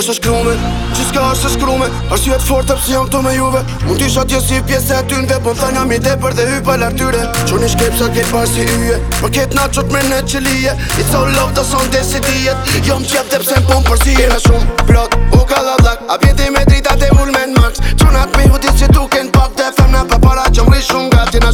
është është krumi Që s'ka është është krumi është jetë fort të pësë jam të me juve Unë t'i shatë jesë pjesë e t'yndë Po më thë nga mi dhe për dhe hypa lartyre Që një shkep sa kej parë si yje Më ketë nga qëtë me në që lije I të thonë lovë të sonë dhe Jo më qëpë dhe pësë më punë për si Kena shumë plot, u ka la dhak A pjeti me drita dhe ull me në max Që me hudi që tu ken pak Dhe fem në papara që më rishum, gati,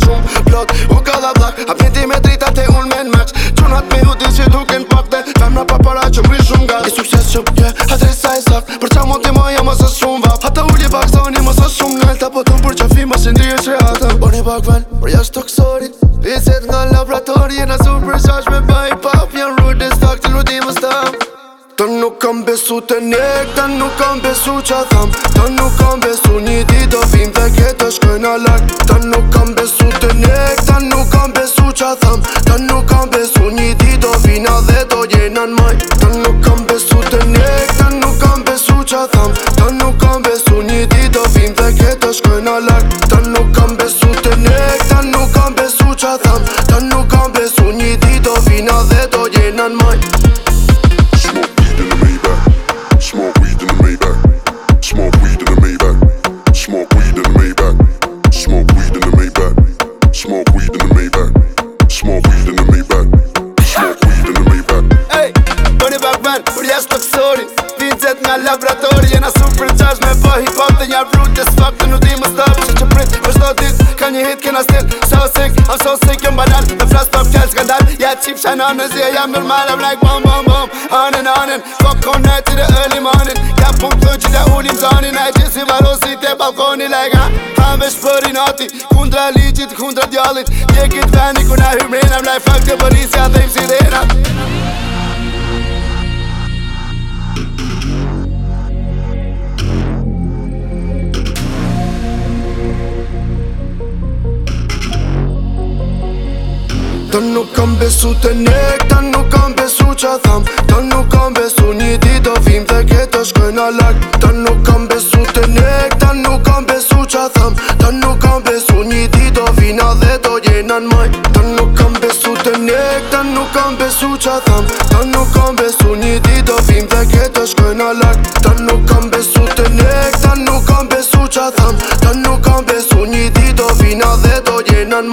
Biset nga laborator jena sur për shash me baj pap Jan rrujt dhe stak që lutim më stam Të nuk kam besu të nek, të nuk kam besu qa tham Të nuk kam besu një di do vim dhe ket të shkoj në lak Të nuk kam besu të nek, të nuk kam besu qa tham Të nuk kam besu një di do vina dhe do jena në maj Të nuk kam besu të nek, të nuk kam besu qa tham Të nuk kam besu një di do vim dhe ke të shkoj në lak Maybach Small weed in the Maybach Small weed in the Maybach Hey, Tony Bachman, për jasht të kësori Ti nga laboratori Jena super qash me po hip hop të njarë vrru Just fuck të nuk di më stop Që që prit për shto dit, ka një hit kena stil So sick, I'm so sick, jom banal Në flas pop kjall skandal Ja qip shan on në zi e jam normal I'm like bom bom bom, on and on and Fuck on night in the early morning Ka pun të gjitha ulim zoni Najqis i varosi të balkoni like ha Ha me shpëri nati kundra djallit Një kitë veni ku na hymrin Em laj fakt të përrisja dhe im sirena Të nuk kam besu Te nek, të nuk kam besu që tham Të nuk kam besu një dit të vim dhe ke të shkoj në lak Të nuk kam besu të nek, të nuk kam besu që tham Të nuk kam besu t'an moj nuk kam besu të njek T'an nuk kam besu qa tham T'an nuk kam besu një di do vim Dhe këtë është kën alak T'an nuk kam besu të njek T'an nuk kam besu qa tham T'an nuk kam besu një di do vina Dhe do jenë an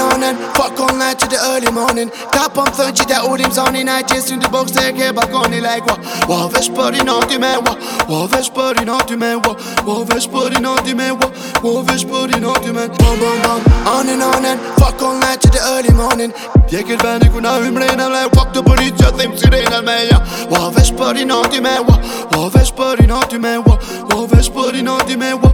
on and Fuck all night to the early morning Top on 30 that urim zoni Na i qesin të bok se ke balkoni Like wa, wa vesh për i noti me wa Wa vesh për i noti me wa Wa vesh për i noti me wa Wa vesh për i noti me On and on and Fuck all night to the early morning Djekit vendi ku na hymre në mle Fuck të për i që thim sirena me ja Wa vesh për i noti me wa Wa vesh për i noti me wa Wa vesh për